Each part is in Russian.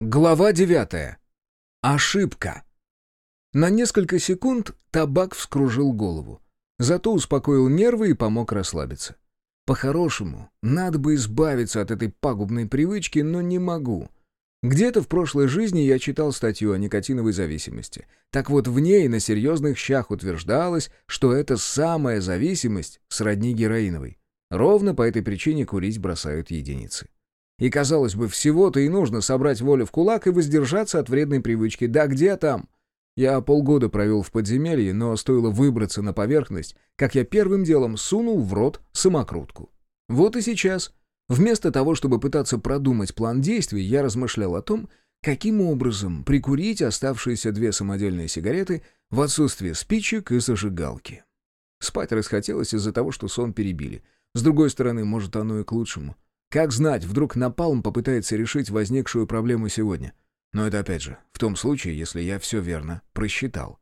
Глава девятая. Ошибка. На несколько секунд табак вскружил голову. Зато успокоил нервы и помог расслабиться. По-хорошему, надо бы избавиться от этой пагубной привычки, но не могу. Где-то в прошлой жизни я читал статью о никотиновой зависимости. Так вот, в ней на серьезных щах утверждалось, что это самая зависимость сродни героиновой. Ровно по этой причине курить бросают единицы. И, казалось бы, всего-то и нужно собрать волю в кулак и воздержаться от вредной привычки. Да где там? Я полгода провел в подземелье, но стоило выбраться на поверхность, как я первым делом сунул в рот самокрутку. Вот и сейчас. Вместо того, чтобы пытаться продумать план действий, я размышлял о том, каким образом прикурить оставшиеся две самодельные сигареты в отсутствие спичек и зажигалки. Спать расхотелось из-за того, что сон перебили. С другой стороны, может, оно и к лучшему — как знать, вдруг Напалм попытается решить возникшую проблему сегодня. Но это опять же, в том случае, если я все верно просчитал.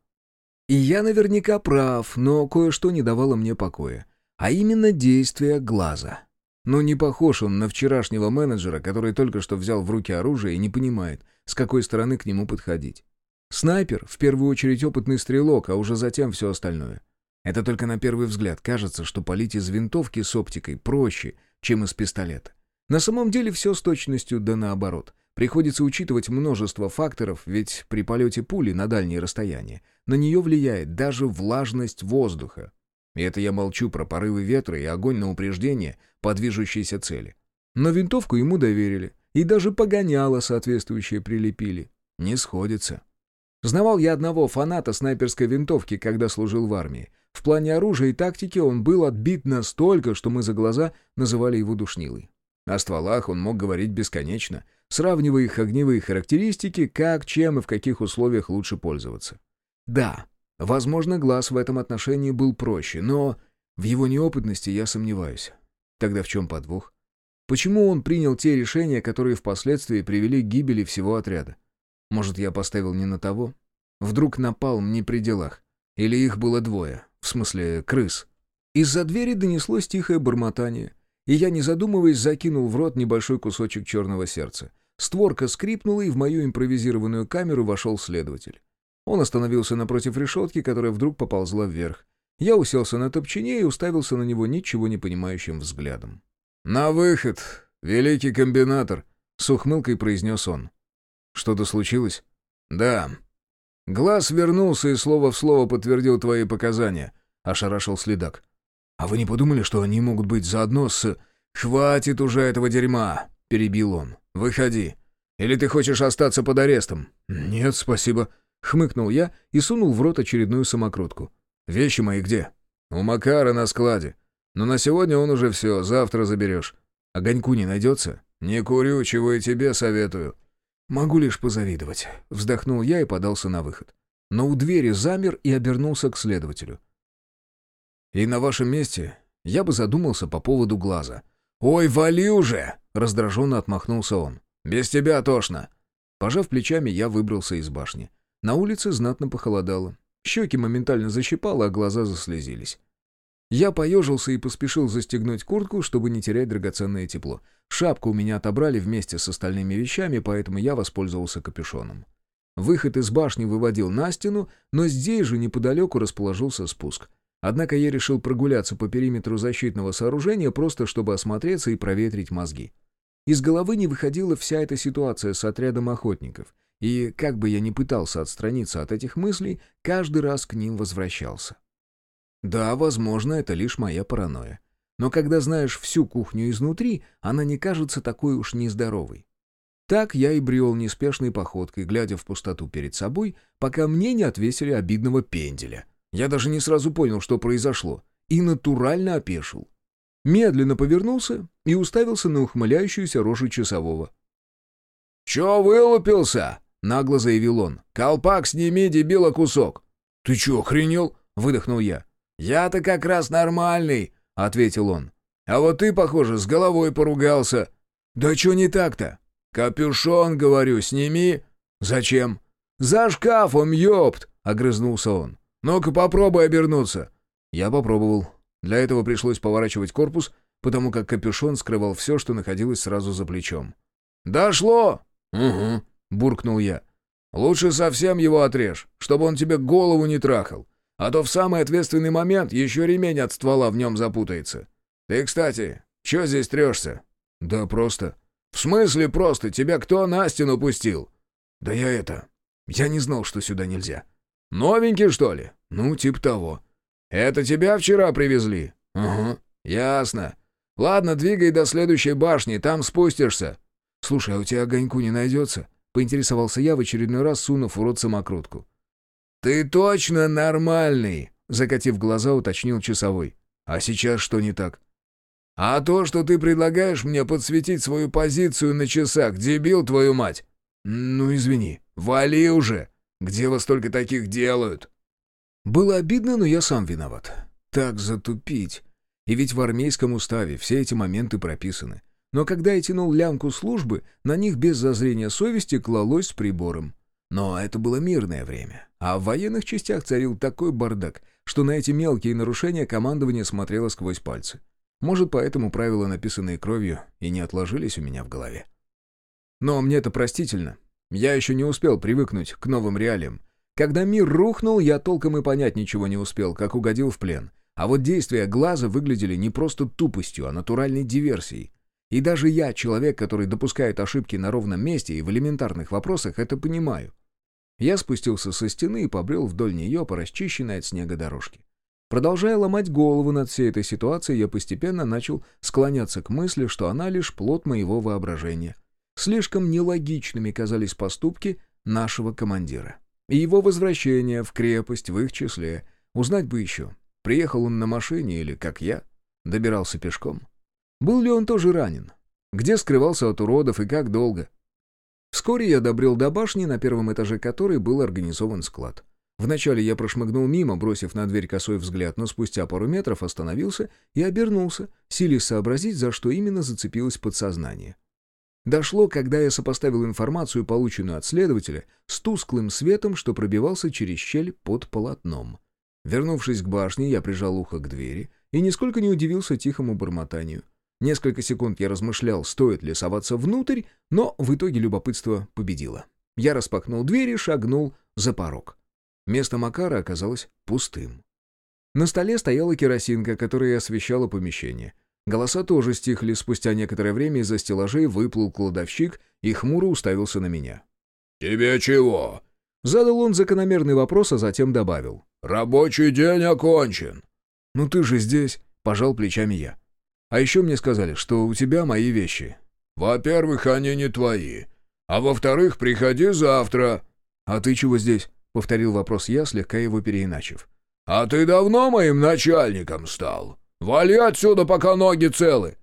И я наверняка прав, но кое-что не давало мне покоя. А именно действие глаза. Но не похож он на вчерашнего менеджера, который только что взял в руки оружие и не понимает, с какой стороны к нему подходить. Снайпер, в первую очередь опытный стрелок, а уже затем все остальное. Это только на первый взгляд кажется, что палить из винтовки с оптикой проще, чем из пистолета. На самом деле все с точностью да наоборот. Приходится учитывать множество факторов, ведь при полете пули на дальние расстояния на нее влияет даже влажность воздуха. И это я молчу про порывы ветра и огонь на упреждение по движущейся цели. Но винтовку ему доверили, и даже погоняло соответствующее прилепили. Не сходится. Знавал я одного фаната снайперской винтовки, когда служил в армии. В плане оружия и тактики он был отбит настолько, что мы за глаза называли его душнилой. О стволах он мог говорить бесконечно, сравнивая их огневые характеристики, как, чем и в каких условиях лучше пользоваться. Да, возможно, глаз в этом отношении был проще, но в его неопытности я сомневаюсь. Тогда в чем подвох? Почему он принял те решения, которые впоследствии привели к гибели всего отряда? Может, я поставил не на того? Вдруг напал мне при делах? Или их было двое? В смысле, крыс? Из-за двери донеслось тихое бормотание — и я, не задумываясь, закинул в рот небольшой кусочек черного сердца. Створка скрипнула, и в мою импровизированную камеру вошел следователь. Он остановился напротив решетки, которая вдруг поползла вверх. Я уселся на топчине и уставился на него ничего не понимающим взглядом. «На выход, великий комбинатор!» — с ухмылкой произнес он. «Что-то случилось?» «Да». «Глаз вернулся и слово в слово подтвердил твои показания», — ошарашил следак. «А вы не подумали, что они могут быть заодно с...» «Хватит уже этого дерьма!» — перебил он. «Выходи. Или ты хочешь остаться под арестом?» «Нет, спасибо», — хмыкнул я и сунул в рот очередную самокрутку. «Вещи мои где?» «У Макара на складе. Но на сегодня он уже все, завтра заберешь. Огоньку не найдется?» «Не курю, чего и тебе советую». «Могу лишь позавидовать», — вздохнул я и подался на выход. Но у двери замер и обернулся к следователю. И на вашем месте я бы задумался по поводу глаза. «Ой, вали уже!» — раздраженно отмахнулся он. «Без тебя тошно!» Пожав плечами, я выбрался из башни. На улице знатно похолодало. Щеки моментально защипало, а глаза заслезились. Я поежился и поспешил застегнуть куртку, чтобы не терять драгоценное тепло. Шапку у меня отобрали вместе с остальными вещами, поэтому я воспользовался капюшоном. Выход из башни выводил на стену, но здесь же неподалеку расположился спуск. Однако я решил прогуляться по периметру защитного сооружения, просто чтобы осмотреться и проветрить мозги. Из головы не выходила вся эта ситуация с отрядом охотников, и, как бы я ни пытался отстраниться от этих мыслей, каждый раз к ним возвращался. Да, возможно, это лишь моя паранойя. Но когда знаешь всю кухню изнутри, она не кажется такой уж нездоровой. Так я и брел неспешной походкой, глядя в пустоту перед собой, пока мне не отвесили обидного пенделя — я даже не сразу понял, что произошло, и натурально опешил. Медленно повернулся и уставился на ухмыляющуюся рожу часового. «Чё вылупился?» — нагло заявил он. «Колпак сними, дебила, кусок!» «Ты чё, охренел?» — выдохнул я. «Я-то как раз нормальный!» — ответил он. «А вот ты, похоже, с головой поругался». «Да чё не так-то?» «Капюшон, говорю, сними». «Зачем?» «За шкафом, ёпт!» — огрызнулся он. «Ну-ка попробуй обернуться». Я попробовал. Для этого пришлось поворачивать корпус, потому как капюшон скрывал все, что находилось сразу за плечом. «Дошло!» «Угу», — буркнул я. «Лучше совсем его отрежь, чтобы он тебе голову не трахал. А то в самый ответственный момент еще ремень от ствола в нем запутается. Ты, кстати, что здесь трешься?» «Да просто». «В смысле просто? Тебя кто на стену пустил?» «Да я это... Я не знал, что сюда нельзя». «Новенький, что ли?» «Ну, типа того». «Это тебя вчера привезли?» «Угу, ясно. Ладно, двигай до следующей башни, там спустишься». «Слушай, а у тебя огоньку не найдется?» — поинтересовался я в очередной раз, сунув в рот самокрутку. «Ты точно нормальный!» — закатив глаза, уточнил часовой. «А сейчас что не так?» «А то, что ты предлагаешь мне подсветить свою позицию на часах, дебил твою мать!» «Ну, извини. Вали уже! Где вас только таких делают?» Было обидно, но я сам виноват. Так затупить. И ведь в армейском уставе все эти моменты прописаны. Но когда я тянул лямку службы, на них без зазрения совести клалось с прибором. Но это было мирное время. А в военных частях царил такой бардак, что на эти мелкие нарушения командование смотрело сквозь пальцы. Может, поэтому правила, написанные кровью, и не отложились у меня в голове. Но мне это простительно. Я еще не успел привыкнуть к новым реалиям. Когда мир рухнул, я толком и понять ничего не успел, как угодил в плен. А вот действия глаза выглядели не просто тупостью, а натуральной диверсией. И даже я, человек, который допускает ошибки на ровном месте и в элементарных вопросах, это понимаю. Я спустился со стены и побрел вдоль нее по расчищенной от снега дорожке. Продолжая ломать голову над всей этой ситуацией, я постепенно начал склоняться к мысли, что она лишь плод моего воображения. Слишком нелогичными казались поступки нашего командира. И его возвращение в крепость в их числе. Узнать бы еще, приехал он на машине или, как я, добирался пешком. Был ли он тоже ранен? Где скрывался от уродов и как долго? Вскоре я добрел до башни, на первом этаже которой был организован склад. Вначале я прошмыгнул мимо, бросив на дверь косой взгляд, но спустя пару метров остановился и обернулся, силясь сообразить, за что именно зацепилось подсознание. Дошло, когда я сопоставил информацию, полученную от следователя, с тусклым светом, что пробивался через щель под полотном. Вернувшись к башне, я прижал ухо к двери и нисколько не удивился тихому бормотанию. Несколько секунд я размышлял, стоит ли соваться внутрь, но в итоге любопытство победило. Я распахнул дверь и шагнул за порог. Место Макара оказалось пустым. На столе стояла керосинка, которая освещала помещение. Голоса тоже стихли, спустя некоторое время из-за стеллажей выплыл кладовщик и хмуро уставился на меня. «Тебе чего?» Задал он закономерный вопрос, а затем добавил. «Рабочий день окончен». «Ну ты же здесь», — пожал плечами я. «А еще мне сказали, что у тебя мои вещи». «Во-первых, они не твои. А во-вторых, приходи завтра». «А ты чего здесь?» Повторил вопрос я, слегка его переиначив. «А ты давно моим начальником стал? Вали отсюда, пока ноги целы!»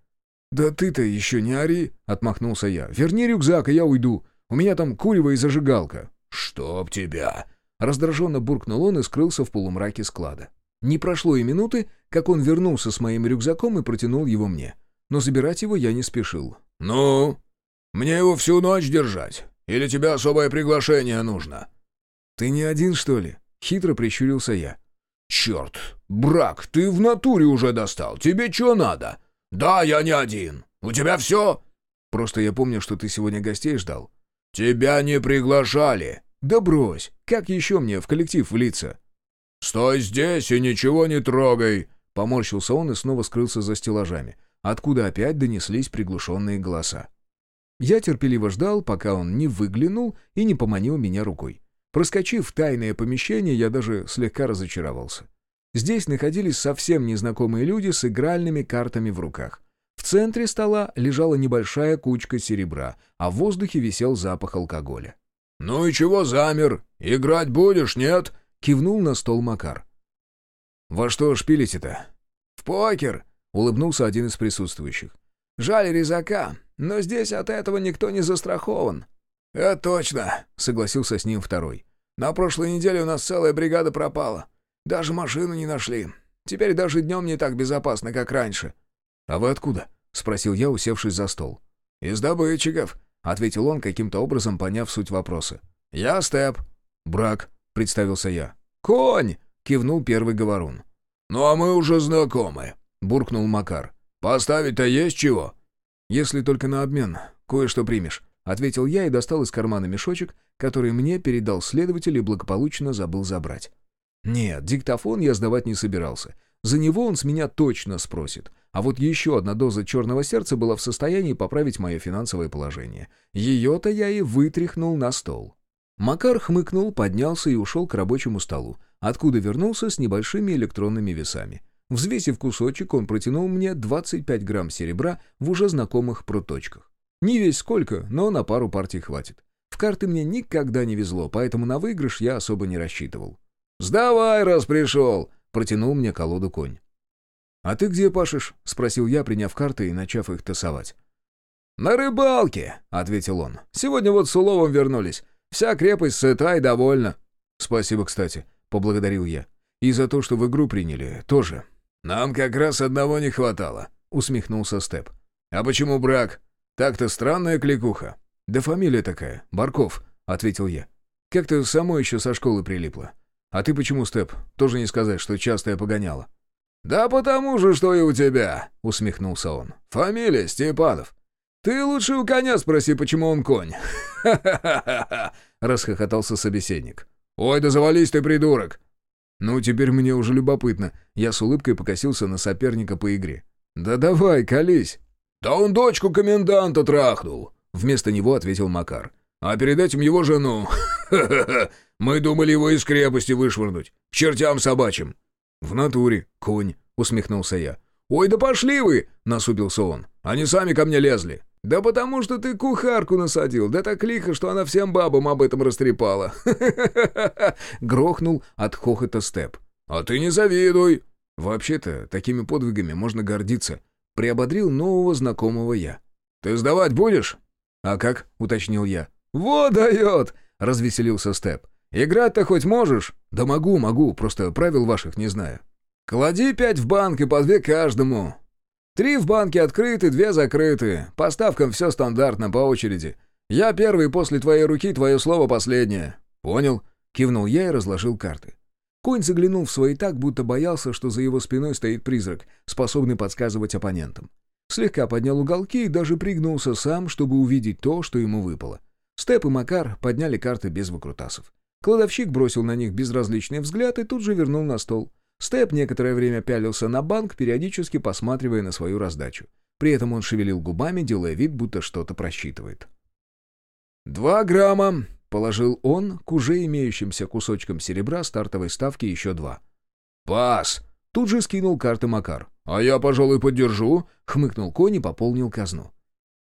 «Да ты-то еще не ори!» — отмахнулся я. «Верни рюкзак, и я уйду. У меня там курево и зажигалка». «Чтоб тебя!» Раздраженно буркнул он и скрылся в полумраке склада. Не прошло и минуты, как он вернулся с моим рюкзаком и протянул его мне. Но забирать его я не спешил. «Ну? Мне его всю ночь держать? Или тебе особое приглашение нужно?» «Ты не один, что ли?» — хитро прищурился я. «Черт! Брак, ты в натуре уже достал. Тебе что надо?» «Да, я не один. У тебя все?» «Просто я помню, что ты сегодня гостей ждал». «Тебя не приглашали». «Да брось! Как еще мне в коллектив влиться?» «Стой здесь и ничего не трогай!» Поморщился он и снова скрылся за стеллажами, откуда опять донеслись приглушенные голоса. Я терпеливо ждал, пока он не выглянул и не поманил меня рукой. Проскочив тайное помещение, я даже слегка разочаровался. Здесь находились совсем незнакомые люди с игральными картами в руках. В центре стола лежала небольшая кучка серебра, а в воздухе висел запах алкоголя. «Ну и чего замер? Играть будешь, нет?» — кивнул на стол Макар. «Во что шпилите-то?» «В покер», — улыбнулся один из присутствующих. «Жаль резака, но здесь от этого никто не застрахован». «Это точно», — согласился с ним второй. «На прошлой неделе у нас целая бригада пропала. Даже машину не нашли. Теперь даже днем не так безопасно, как раньше». «А вы откуда?» — спросил я, усевшись за стол. «Из добытчиков», — ответил он, каким-то образом поняв суть вопроса. «Я Степ». «Брак», — представился я. «Конь!» — кивнул первый говорун. «Ну а мы уже знакомы», — буркнул Макар. «Поставить-то есть чего?» «Если только на обмен. Кое-что примешь», — ответил я и достал из кармана мешочек, который мне передал следователь и благополучно забыл забрать. Нет, диктофон я сдавать не собирался. За него он с меня точно спросит. А вот еще одна доза черного сердца была в состоянии поправить мое финансовое положение. Ее-то я и вытряхнул на стол. Макар хмыкнул, поднялся и ушел к рабочему столу, откуда вернулся с небольшими электронными весами. Взвесив кусочек, он протянул мне 25 грамм серебра в уже знакомых проточках. Не весь сколько, но на пару партий хватит. В карты мне никогда не везло, поэтому на выигрыш я особо не рассчитывал. «Сдавай, раз пришел!» — протянул мне колоду конь. «А ты где пашешь?» — спросил я, приняв карты и начав их тасовать. «На рыбалке», — ответил он. «Сегодня вот с уловом вернулись. Вся крепость сыта и довольна». «Спасибо, кстати», — поблагодарил я. «И за то, что в игру приняли, тоже». «Нам как раз одного не хватало», — усмехнулся Степ. «А почему брак? Так-то странная кликуха». «Да фамилия такая, Барков», — ответил я. «Как-то само еще со школы прилипло. А ты почему, Степ, тоже не сказать, что часто погоняла?» «Да потому же, что и у тебя», — усмехнулся он. «Фамилия Степанов. Ты лучше у коня спроси, почему он конь». «Ха-ха-ха-ха!» — расхохотался собеседник. «Ой, да завались ты, придурок!» «Ну, теперь мне уже любопытно». Я с улыбкой покосился на соперника по игре. «Да давай, колись!» «Да он дочку коменданта трахнул!» Вместо него ответил Макар. «А перед этим его жену. Мы думали его из крепости вышвырнуть. К чертям собачьим. «В натуре, конь», — усмехнулся я. «Ой, да пошли вы!» — насупился он. «Они сами ко мне лезли». «Да потому что ты кухарку насадил, да так лихо, что она всем бабам об этом растрепала». Грохнул от хохота Степ. «А ты не завидуй!» «Вообще-то, такими подвигами можно гордиться», — приободрил нового знакомого я. «Ты сдавать будешь?» «А как?» — уточнил я. «Вот дает!» — развеселился Степ. Играть-то хоть можешь?» «Да могу, могу, просто правил ваших не знаю». «Клади пять в банк и по две каждому. Три в банке открыты, две закрыты. По ставкам все стандартно, по очереди. Я первый, после твоей руки твое слово последнее». «Понял», — кивнул я и разложил карты. Конь заглянул в свои так, будто боялся, что за его спиной стоит призрак, способный подсказывать оппонентам. Слегка поднял уголки и даже пригнулся сам, чтобы увидеть то, что ему выпало. Степ и Макар подняли карты без выкрутасов. Кладовщик бросил на них безразличный взгляд и тут же вернул на стол. Степ некоторое время пялился на банк, периодически посматривая на свою раздачу. При этом он шевелил губами, делая вид, будто что-то просчитывает. «Два грамма!» — положил он к уже имеющимся кусочкам серебра стартовой ставки еще два. «Пас!» — тут же скинул карты Макар. «А я, пожалуй, поддержу!» — хмыкнул конь и пополнил казну.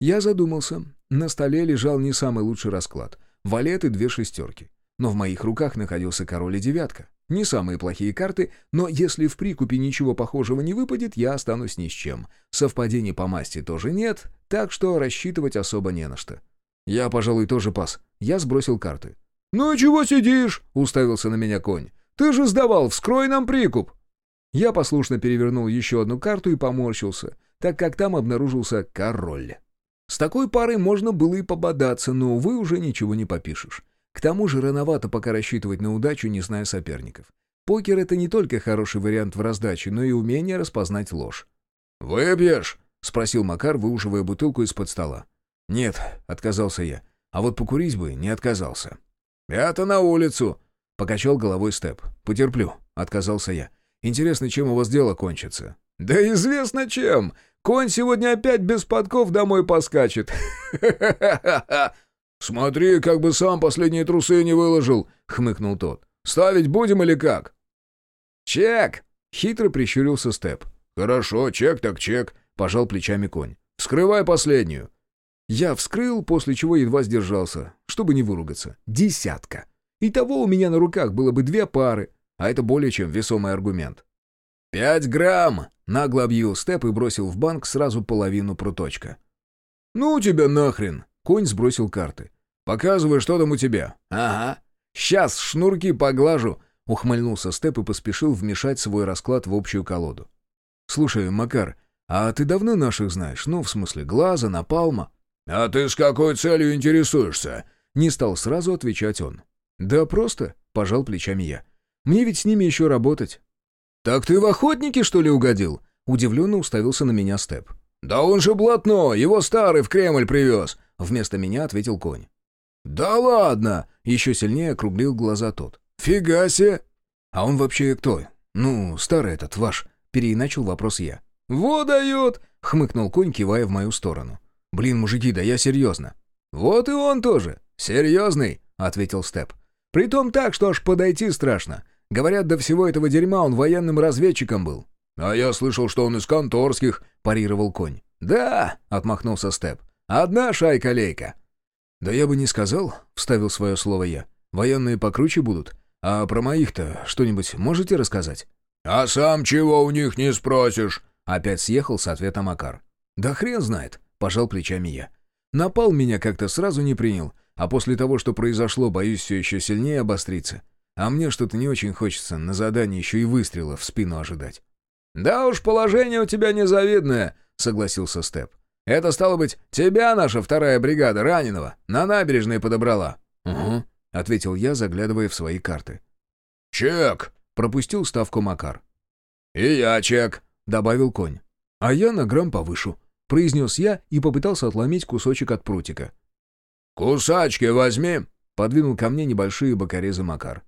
Я задумался. На столе лежал не самый лучший расклад. Валет и две шестерки. Но в моих руках находился король и девятка. Не самые плохие карты, но если в прикупе ничего похожего не выпадет, я останусь ни с чем. Совпадений по масти тоже нет, так что рассчитывать особо не на что. Я, пожалуй, тоже пас. Я сбросил карты. «Ну и чего сидишь?» — уставился на меня конь. «Ты же сдавал, вскрой нам прикуп!» Я послушно перевернул еще одну карту и поморщился, так как там обнаружился король. С такой парой можно было и пободаться, но, увы, уже ничего не попишешь. К тому же рановато пока рассчитывать на удачу, не зная соперников. Покер — это не только хороший вариант в раздаче, но и умение распознать ложь. «Выпьешь?» — спросил Макар, выуживая бутылку из-под стола. «Нет», — отказался я. «А вот покурить бы не отказался». «Это на улицу», — покачал головой Степ. «Потерплю», — отказался я. «Интересно, чем у вас дело кончится?» «Да известно чем. Конь сегодня опять без подков домой поскачет. «Смотри, как бы сам последние трусы не выложил», — хмыкнул тот. «Ставить будем или как?» «Чек!» — хитро прищурился Степ. «Хорошо, чек так чек», — пожал плечами конь. «Вскрывай последнюю». Я вскрыл, после чего едва сдержался, чтобы не выругаться. Десятка. Итого у меня на руках было бы две пары, а это более чем весомый аргумент. «Пять грамм!» — нагло объявил Степ и бросил в банк сразу половину пруточка. «Ну тебя нахрен!» — конь сбросил карты. Показывай, что там у тебя». «Ага. Сейчас шнурки поглажу», — ухмыльнулся Степ и поспешил вмешать свой расклад в общую колоду. «Слушай, Макар, а ты давно наших знаешь? Ну, в смысле, Глаза, Напалма?» «А ты с какой целью интересуешься?» Не стал сразу отвечать он. «Да просто», — пожал плечами я. «Мне ведь с ними еще работать». «Так ты в охотники, что ли, угодил?» Удивленно уставился на меня Степ. «Да он же блатно, его старый в Кремль привез», вместо меня ответил конь. «Да ладно!» — еще сильнее округлил глаза тот. «Фига себе!» «А он вообще кто? Ну, старый этот ваш?» — переиначил вопрос я. «Вот дает!» — хмыкнул конь, кивая в мою сторону. «Блин, мужики, да я серьезно». «Вот и он тоже. Серьезный», — ответил Степ. «Притом так, что аж подойти страшно. Говорят, до всего этого дерьма он военным разведчиком был». «А я слышал, что он из конторских», — парировал конь. «Да», — отмахнулся Степ. «Одна шайка-лейка». «Да я бы не сказал», — вставил свое слово я. «Военные покруче будут. А про моих-то что-нибудь можете рассказать?» «А сам чего у них не спросишь?» Опять съехал с ответа Макар. «Да хрен знает», — пожал плечами я. «Напал меня как-то сразу не принял, а после того, что произошло, боюсь все еще сильнее обостриться. А мне что-то не очень хочется на задание еще и выстрела в спину ожидать». «Да уж, положение у тебя незавидное», — согласился Степ. «Это, стало быть, тебя наша вторая бригада раненого на набережной подобрала». «Угу», — ответил я, заглядывая в свои карты. «Чек!» — пропустил ставку Макар. «И я чек!» — добавил конь. «А я на грамм повышу», — произнес я и попытался отломить кусочек от прутика. «Кусачки возьми!» — подвинул ко мне небольшие бокорезы Макар.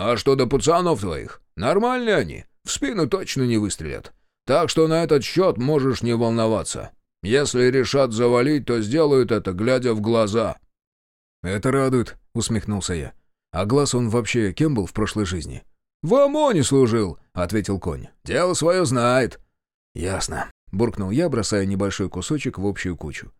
«А что до пацанов твоих? Нормальные они, в спину точно не выстрелят. Так что на этот счет можешь не волноваться. Если решат завалить, то сделают это, глядя в глаза». «Это радует», — усмехнулся я. «А глаз он вообще кем был в прошлой жизни?» «В ОМОНе служил», — ответил конь. «Дело свое знает». «Ясно», — буркнул я, бросая небольшой кусочек в общую кучу.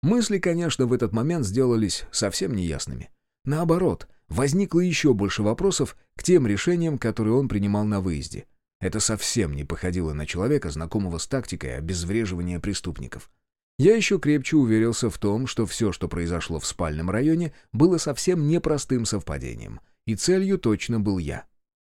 Мысли, конечно, в этот момент сделались совсем неясными. Наоборот, возникло еще больше вопросов к тем решениям, которые он принимал на выезде. Это совсем не походило на человека, знакомого с тактикой обезвреживания преступников. Я еще крепче уверился в том, что все, что произошло в спальном районе, было совсем непростым совпадением, и целью точно был я.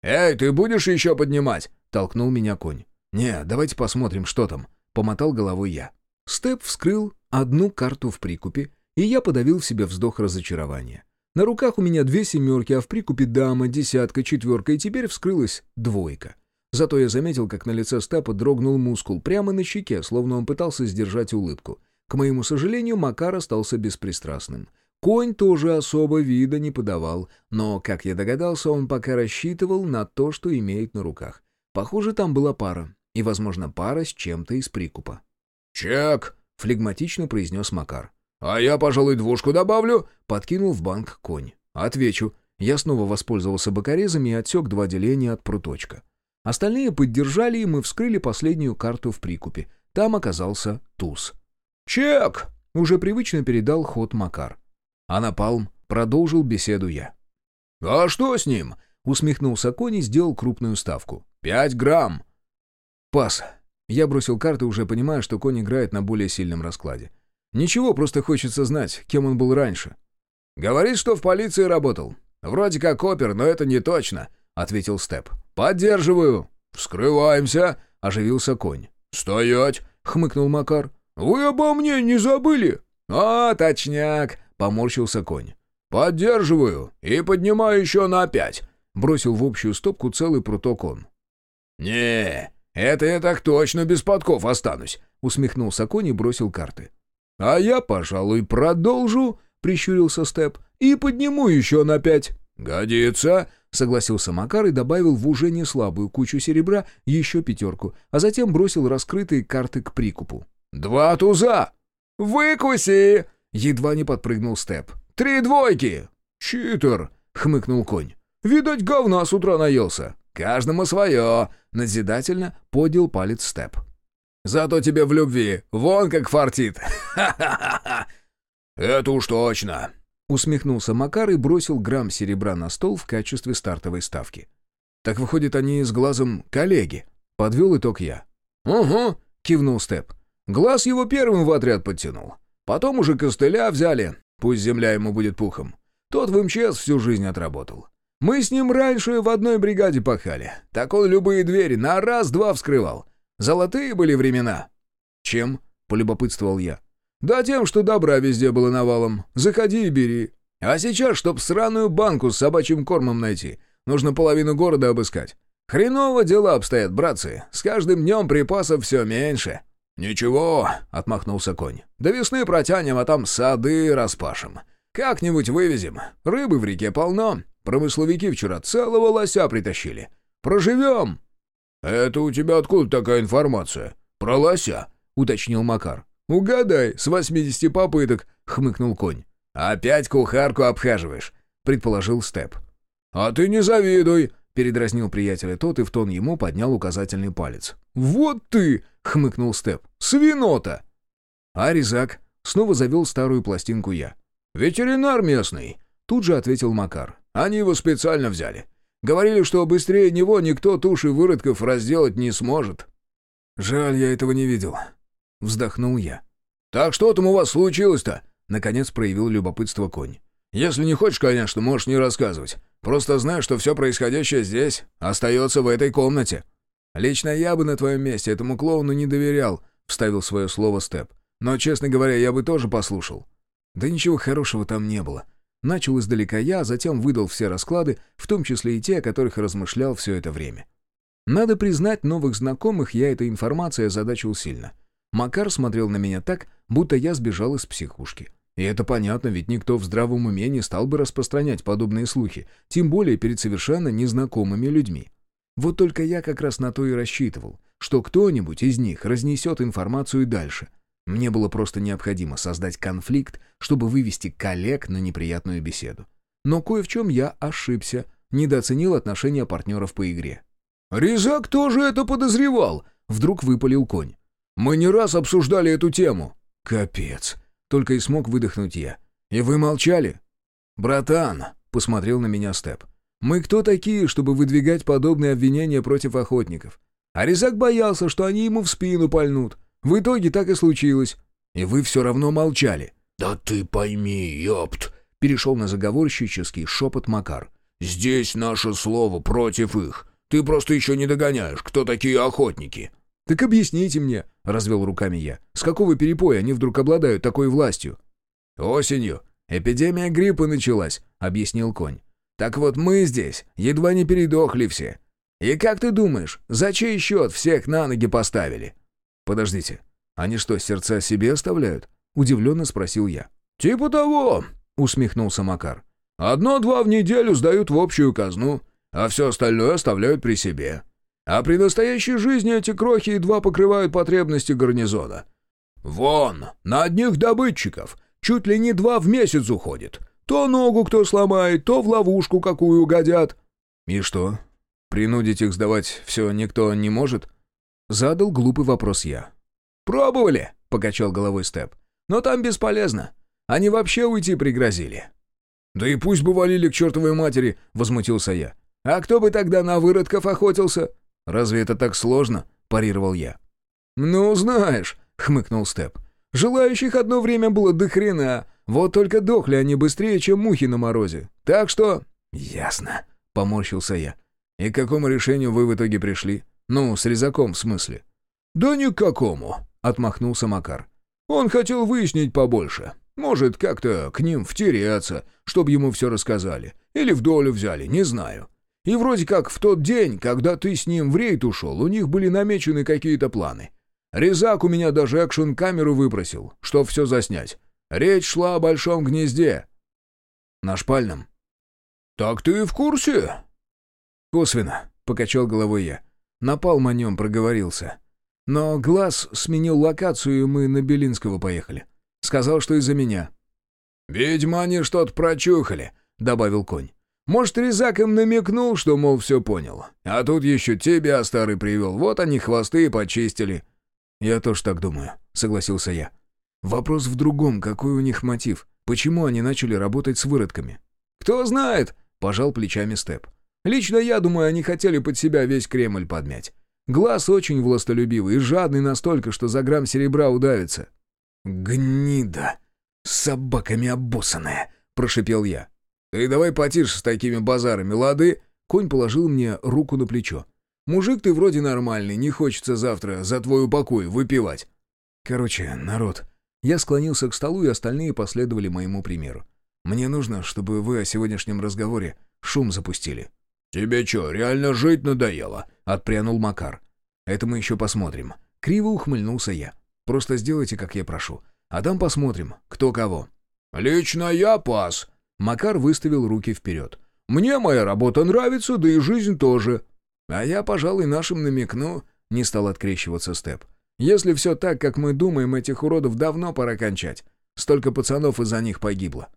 «Эй, ты будешь еще поднимать?» — толкнул меня конь. «Не, давайте посмотрим, что там», — помотал головой я. Степ вскрыл одну карту в прикупе, и я подавил в себе вздох разочарования. На руках у меня две семерки, а в прикупе дама, десятка, четверка, и теперь вскрылась двойка. Зато я заметил, как на лице Степа дрогнул мускул прямо на щеке, словно он пытался сдержать улыбку. К моему сожалению, Макар остался беспристрастным. Конь тоже особо вида не подавал, но, как я догадался, он пока рассчитывал на то, что имеет на руках. Похоже, там была пара, и, возможно, пара с чем-то из прикупа. «Чек!» — флегматично произнес Макар. «А я, пожалуй, двушку добавлю!» — подкинул в банк конь. «Отвечу. Я снова воспользовался бокорезами и отсек два деления от пруточка. Остальные поддержали, и мы вскрыли последнюю карту в прикупе. Там оказался туз. «Чек!» — уже привычно передал ход Макар. А напалм продолжил беседу я. «А что с ним?» — усмехнулся конь и сделал крупную ставку. «Пять грамм». «Пас». Я бросил карты, уже понимая, что конь играет на более сильном раскладе. «Ничего, просто хочется знать, кем он был раньше». «Говорит, что в полиции работал. Вроде как опер, но это не точно», — ответил Степ. «Поддерживаю». «Вскрываемся», — оживился конь. «Стоять», — хмыкнул Макар. «Вы обо мне не забыли?» «А, точняк», — поморщился конь. «Поддерживаю и поднимаю еще на пять», — бросил в общую стопку целый пруток он. «Не, это я так точно без подков останусь», — усмехнулся конь и бросил карты. «А я, пожалуй, продолжу», — прищурился Степ, — «и подниму еще на пять». «Годится», — согласился Макар и добавил в уже не слабую кучу серебра еще пятерку, а затем бросил раскрытые карты к прикупу. «Два туза!» «Выкуси!» — едва не подпрыгнул Степ. «Три двойки!» «Читер!» — хмыкнул конь. «Видать, говна с утра наелся!» «Каждому свое!» — назидательно подел палец Степ. «Зато тебе в любви! Вон как фартит!» «Ха-ха-ха! Это уж точно!» Усмехнулся Макар и бросил грамм серебра на стол в качестве стартовой ставки. «Так выходит, они с глазом коллеги?» — подвел итог я. «Угу», — кивнул Степ. «Глаз его первым в отряд подтянул. Потом уже костыля взяли, пусть земля ему будет пухом. Тот в МЧС всю жизнь отработал. Мы с ним раньше в одной бригаде пахали. Так он любые двери на раз-два вскрывал. Золотые были времена». «Чем?» — полюбопытствовал я. Да тем, что добра везде было навалом. Заходи и бери. А сейчас, чтоб сраную банку с собачьим кормом найти, нужно половину города обыскать. Хреново дела обстоят, братцы. С каждым днем припасов все меньше». «Ничего», — отмахнулся конь. «До весны протянем, а там сады распашем. Как-нибудь вывезем. Рыбы в реке полно. Промысловики вчера целого лося притащили. Проживем!» «Это у тебя откуда такая информация? Про лося?» — уточнил Макар. «Угадай, с 80 попыток», — хмыкнул конь. «Опять кухарку обхаживаешь», — предположил Степ. «А ты не завидуй», — передразнил приятеля тот и в тон ему поднял указательный палец. «Вот ты!» — хмыкнул Степ. «Свинота!» А Резак снова завел старую пластинку я. «Ветеринар местный», — тут же ответил Макар. «Они его специально взяли. Говорили, что быстрее него никто туши выродков разделать не сможет». «Жаль, я этого не видел». Вздохнул я. «Так что там у вас случилось-то?» Наконец проявил любопытство конь. «Если не хочешь, конечно, можешь не рассказывать. Просто знай, что все происходящее здесь остается в этой комнате». «Лично я бы на твоем месте этому клоуну не доверял», — вставил свое слово Степ. «Но, честно говоря, я бы тоже послушал». Да ничего хорошего там не было. Начал издалека я, затем выдал все расклады, в том числе и те, о которых размышлял все это время. Надо признать, новых знакомых я этой информацией озадачил сильно. Макар смотрел на меня так, будто я сбежал из психушки. И это понятно, ведь никто в здравом уме не стал бы распространять подобные слухи, тем более перед совершенно незнакомыми людьми. Вот только я как раз на то и рассчитывал, что кто-нибудь из них разнесет информацию дальше. Мне было просто необходимо создать конфликт, чтобы вывести коллег на неприятную беседу. Но кое в чем я ошибся, недооценил отношения партнеров по игре. «Резак тоже это подозревал!» — вдруг выпалил конь. Мы не раз обсуждали эту тему». «Капец!» — только и смог выдохнуть я. «И вы молчали?» «Братан!» — посмотрел на меня Степ. «Мы кто такие, чтобы выдвигать подобные обвинения против охотников? А Резак боялся, что они ему в спину пальнут. В итоге так и случилось. И вы все равно молчали». «Да ты пойми, ёпт!» — перешел на заговорщический шепот Макар. «Здесь наше слово против их. Ты просто еще не догоняешь, кто такие охотники». «Так объясните мне», — развел руками я, «с какого перепоя они вдруг обладают такой властью?» «Осенью эпидемия гриппа началась», — объяснил конь. «Так вот мы здесь едва не передохли все. И как ты думаешь, за чей счет всех на ноги поставили?» «Подождите, они что, сердца себе оставляют?» — удивленно спросил я. «Типа того», — усмехнулся Макар. «Одно-два в неделю сдают в общую казну, а все остальное оставляют при себе. А при настоящей жизни эти крохи едва покрывают потребности гарнизона. Вон, на одних добытчиков чуть ли не два в месяц уходит. То ногу кто сломает, то в ловушку какую угодят. И что, принудить их сдавать все никто не может? Задал глупый вопрос я. «Пробовали», — покачал головой Степ. «Но там бесполезно. Они вообще уйти пригрозили». «Да и пусть бы валили к чертовой матери», — возмутился я. «А кто бы тогда на выродков охотился?» «Разве это так сложно?» – парировал я. «Ну, знаешь», — хмыкнул Степ. «Желающих одно время было до хрена. Вот только дохли они быстрее, чем мухи на морозе. Так что...» «Ясно», — поморщился я. «И к какому решению вы в итоге пришли? Ну, с резаком, в смысле?» «Да ни к какому», — отмахнулся Макар. «Он хотел выяснить побольше. Может, как-то к ним втереться, чтобы ему все рассказали. Или в долю взяли, не знаю. И вроде как в тот день, когда ты с ним в рейд ушел, у них были намечены какие-то планы. Резак у меня даже экшн-камеру выпросил, чтоб все заснять. Речь шла о большом гнезде. На шпальном? Так ты в курсе? Косвенно, покачал головой я. Напал о нем, проговорился. Но Глаз сменил локацию, и мы на Белинского поехали. Сказал, что из-за меня. «Видимо, они что-то прочухали», — добавил конь. Может, Резак им намекнул, что, мол, все понял. А тут еще тебя старый привел. Вот они хвосты и почистили. Я тоже так думаю, согласился я. Вопрос в другом, какой у них мотив? Почему они начали работать с выродками? Кто знает, пожал плечами Степ. Лично я думаю, они хотели под себя весь Кремль подмять. Глаз очень властолюбивый и жадный настолько, что за грамм серебра удавится. «Гнида! Собаками обоссанная!» — прошипел я. «Ты давай потише с такими базарами, лады?» Конь положил мне руку на плечо. «Мужик ты вроде нормальный, не хочется завтра за твой упокой выпивать». Короче, народ, я склонился к столу, и остальные последовали моему примеру. Мне нужно, чтобы вы о сегодняшнем разговоре шум запустили. «Тебе что, реально жить надоело?» — отпрянул Макар. «Это мы еще посмотрим». Криво ухмыльнулся я. Просто сделайте, как я прошу. А там посмотрим, кто кого». «Лично я пас». Макар выставил руки вперед. «Мне моя работа нравится, да и жизнь тоже». «А я, пожалуй, нашим намекну», — не стал открещиваться Степ. «Если все так, как мы думаем, этих уродов давно пора кончать. Столько пацанов из-за них погибло».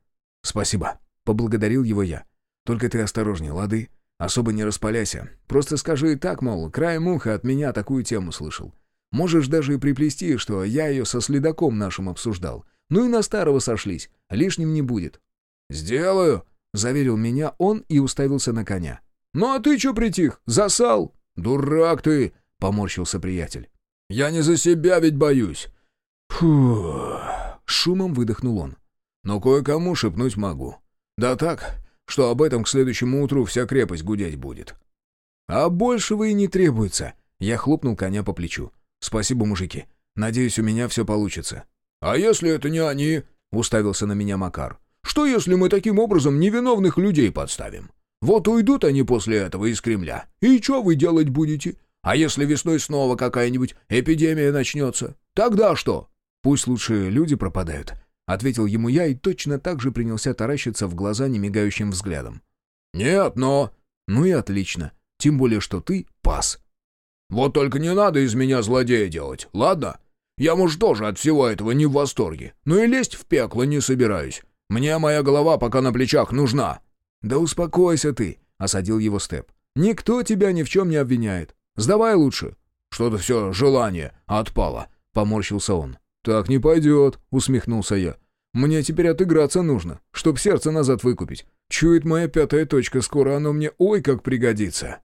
«Спасибо», — поблагодарил его я. «Только ты осторожней, лады? Особо не распаляйся. Просто скажи так, мол, краем уха от меня такую тему слышал. Можешь даже и приплести, что я ее со следаком нашим обсуждал. Ну и на старого сошлись. Лишним не будет». «Сделаю», — заверил меня он и уставился на коня. «Ну а ты чё притих? Засал?» «Дурак ты!» — поморщился приятель. «Я не за себя ведь боюсь». «Фу...» — шумом выдохнул он. «Но кое-кому шепнуть могу. Да так, что об этом к следующему утру вся крепость гудеть будет». «А большего и не требуется», — я хлопнул коня по плечу. «Спасибо, мужики. Надеюсь, у меня все получится». «А если это не они?» — уставился на меня Макар. «Что, если мы таким образом невиновных людей подставим? Вот уйдут они после этого из Кремля. И что вы делать будете? А если весной снова какая-нибудь эпидемия начнется? Тогда что?» «Пусть лучше люди пропадают», — ответил ему я и точно так же принялся таращиться в глаза немигающим взглядом. «Нет, но...» «Ну и отлично. Тем более, что ты пас». «Вот только не надо из меня злодея делать, ладно? Я, может, тоже от всего этого не в восторге, но и лезть в пекло не собираюсь. Мне моя голова пока на плечах нужна». «Да успокойся ты», — осадил его Степ. «Никто тебя ни в чем не обвиняет. Сдавай лучше». «Что-то все желание отпало», — поморщился он. «Так не пойдет», — усмехнулся я. «Мне теперь отыграться нужно, чтоб сердце назад выкупить. Чует моя пятая точка, скоро оно мне ой как пригодится».